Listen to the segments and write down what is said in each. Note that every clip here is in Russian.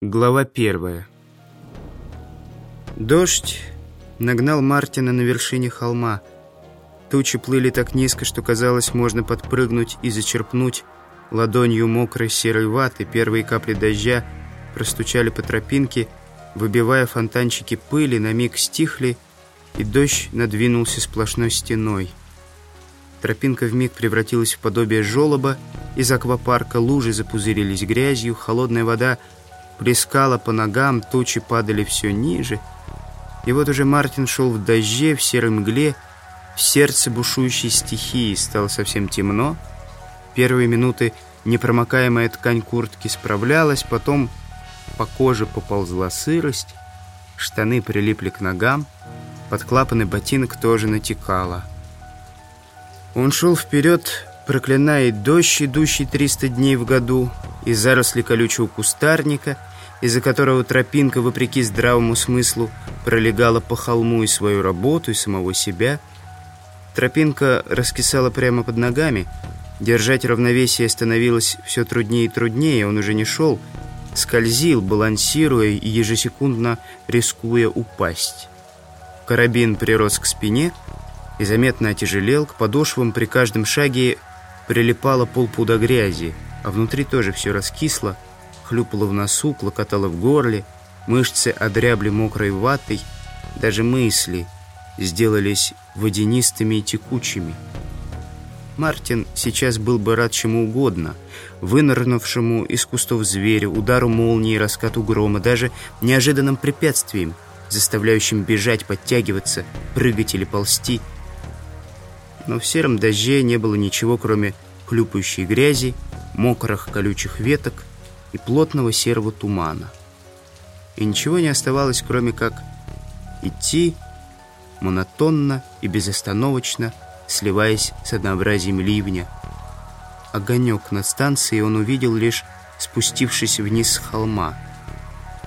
Глава первая. Дождь нагнал Мартина на вершине холма. Тучи плыли так низко, что казалось, можно подпрыгнуть и зачерпнуть ладонью мокрой серой ваты. Первые капли дождя простучали по тропинке, выбивая фонтанчики пыли, на миг стихли, и дождь надвинулся сплошной стеной. Тропинка вмиг превратилась в подобие желоба, из аквапарка лужи запузырились грязью, холодная вода — плескало по ногам, тучи падали все ниже. И вот уже Мартин шел в дожде, в серой мгле, в сердце бушующей стихии. Стало совсем темно. Первые минуты непромокаемая ткань куртки справлялась, потом по коже поползла сырость, штаны прилипли к ногам, под клапаны ботинок тоже натекало. Он шел вперед, проклиная дождь, идущий 300 дней в году, и заросли колючего кустарника — из-за которого тропинка, вопреки здравому смыслу, пролегала по холму и свою работу, и самого себя. Тропинка раскисала прямо под ногами. Держать равновесие становилось все труднее и труднее. Он уже не шел, скользил, балансируя и ежесекундно рискуя упасть. Карабин прирос к спине и заметно отяжелел. К подошвам при каждом шаге прилипало полпуда грязи, а внутри тоже все раскисло, хлюпало в носу, клокотало в горле, мышцы одрябли мокрой ватой, даже мысли сделались водянистыми и текучими. Мартин сейчас был бы рад чему угодно, вынырнувшему из кустов зверю, удару молнии, раскату грома, даже неожиданным препятствием, заставляющим бежать, подтягиваться, прыгать или ползти. Но в сером дожде не было ничего, кроме хлюпающей грязи, мокрых колючих веток и плотного серого тумана. И ничего не оставалось, кроме как идти монотонно и безостановочно, сливаясь с однообразием ливня. Огонек над станцией он увидел лишь спустившись вниз с холма.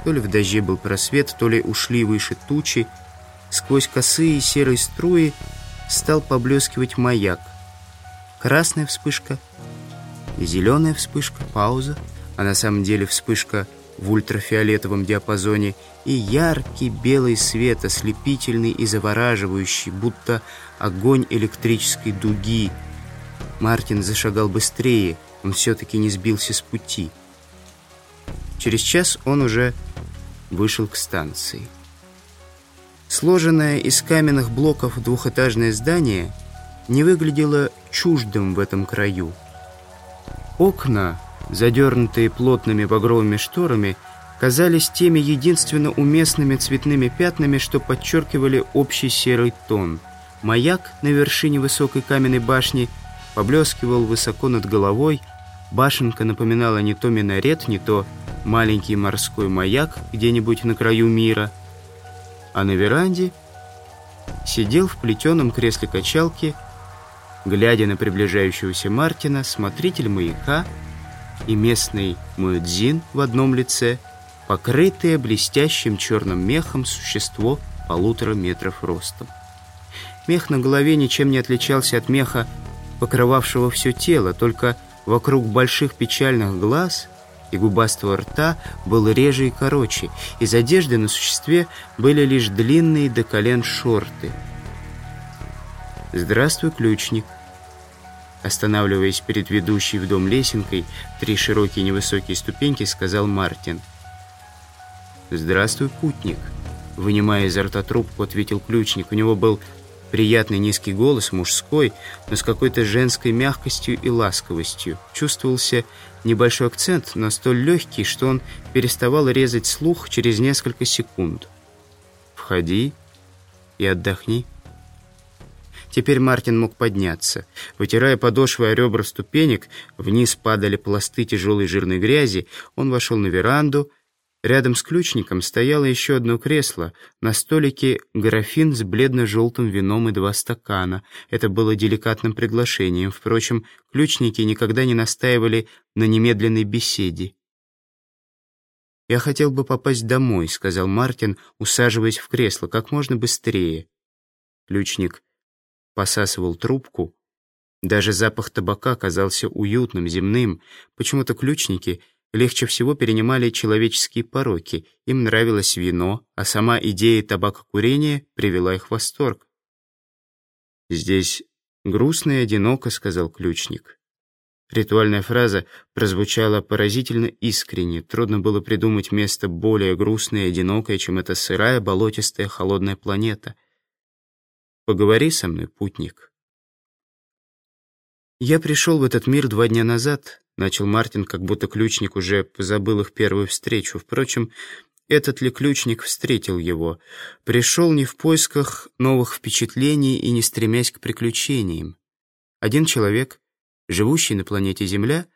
То ли в дожде был просвет, то ли ушли выше тучи. Сквозь косые серые струи стал поблескивать маяк. Красная вспышка, зеленая вспышка, пауза — а на самом деле вспышка в ультрафиолетовом диапазоне и яркий белый свет, ослепительный и завораживающий, будто огонь электрической дуги. Мартин зашагал быстрее, он все-таки не сбился с пути. Через час он уже вышел к станции. Сложенное из каменных блоков двухэтажное здание не выглядело чуждым в этом краю. Окна задернутые плотными багровыми шторами, казались теми единственно уместными цветными пятнами, что подчеркивали общий серый тон. Маяк на вершине высокой каменной башни поблескивал высоко над головой, башенка напоминала не то минарет, не то маленький морской маяк где-нибудь на краю мира, а на веранде сидел в плетеном кресле качалки, глядя на приближающегося Мартина, смотритель маяка — и местный муэдзин в одном лице, покрытое блестящим черным мехом существо полутора метров ростом. Мех на голове ничем не отличался от меха, покрывавшего все тело, только вокруг больших печальных глаз и губастого рта был реже и короче. Из одежды на существе были лишь длинные до колен шорты. «Здравствуй, ключник», Останавливаясь перед ведущей в дом лесенкой, три широкие невысокие ступеньки, сказал Мартин. «Здравствуй, путник!» Вынимая изо рта трубку, ответил ключник. У него был приятный низкий голос, мужской, но с какой-то женской мягкостью и ласковостью. Чувствовался небольшой акцент, но столь легкий, что он переставал резать слух через несколько секунд. «Входи и отдохни». Теперь Мартин мог подняться. Вытирая подошвы о ребра ступенек, вниз падали пласты тяжелой жирной грязи. Он вошел на веранду. Рядом с ключником стояло еще одно кресло. На столике графин с бледно-желтым вином и два стакана. Это было деликатным приглашением. Впрочем, ключники никогда не настаивали на немедленной беседе. «Я хотел бы попасть домой», — сказал Мартин, усаживаясь в кресло, как можно быстрее. Ключник посасывал трубку. Даже запах табака казался уютным, земным. Почему-то ключники легче всего перенимали человеческие пороки. Им нравилось вино, а сама идея табакокурения привела их в восторг. «Здесь грустно и одиноко», — сказал ключник. Ритуальная фраза прозвучала поразительно искренне. Трудно было придумать место более грустное и одинокое, чем эта сырая, болотистая, холодная планета. «Поговори со мной, путник». «Я пришел в этот мир два дня назад», — начал Мартин, как будто ключник уже позабыл их первую встречу. Впрочем, этот ли ключник встретил его? Пришел не в поисках новых впечатлений и не стремясь к приключениям. Один человек живущий на планете Земля,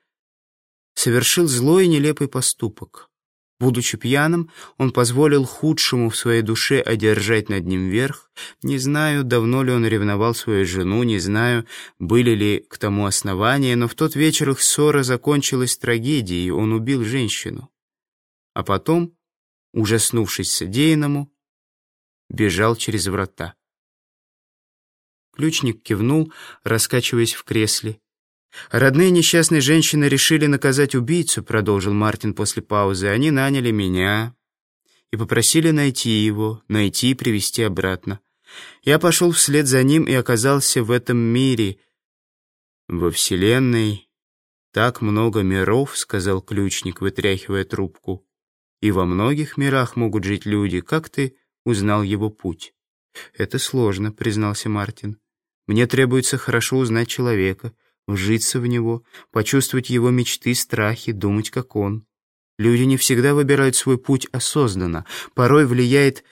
совершил злой и нелепый поступок. Будучи пьяным, он позволил худшему в своей душе одержать над ним верх. Не знаю, давно ли он ревновал свою жену, не знаю, были ли к тому основания, но в тот вечер их ссора закончилась трагедией, он убил женщину. А потом, ужаснувшись содеянному, бежал через врата. Ключник кивнул, раскачиваясь в кресле. «Родные несчастной женщины решили наказать убийцу», — продолжил Мартин после паузы. «Они наняли меня и попросили найти его, найти и привести обратно. Я пошел вслед за ним и оказался в этом мире. Во Вселенной так много миров», — сказал ключник, вытряхивая трубку. «И во многих мирах могут жить люди. Как ты узнал его путь?» «Это сложно», — признался Мартин. «Мне требуется хорошо узнать человека» вжиться в него, почувствовать его мечты, страхи, думать, как он. Люди не всегда выбирают свой путь осознанно. Порой влияет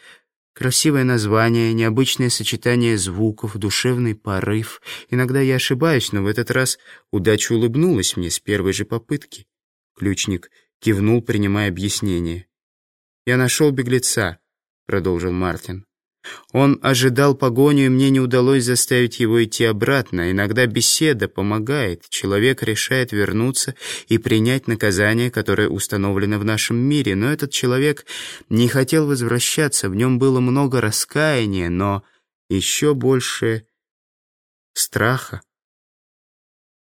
красивое название, необычное сочетание звуков, душевный порыв. Иногда я ошибаюсь, но в этот раз удача улыбнулась мне с первой же попытки. Ключник кивнул, принимая объяснение. «Я нашел беглеца», — продолжил Мартин. Он ожидал погоню, и мне не удалось заставить его идти обратно. Иногда беседа помогает. Человек решает вернуться и принять наказание, которое установлено в нашем мире. Но этот человек не хотел возвращаться. В нем было много раскаяния, но еще больше страха.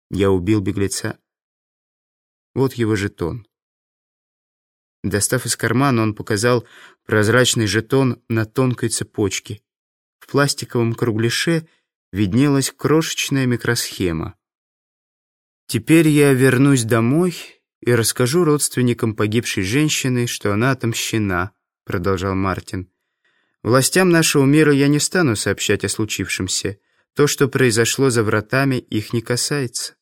Я убил беглеца. Вот его жетон. Достав из кармана, он показал прозрачный жетон на тонкой цепочке. В пластиковом кругляше виднелась крошечная микросхема. «Теперь я вернусь домой и расскажу родственникам погибшей женщины, что она отомщена», — продолжал Мартин. «Властям нашего мира я не стану сообщать о случившемся. То, что произошло за вратами, их не касается.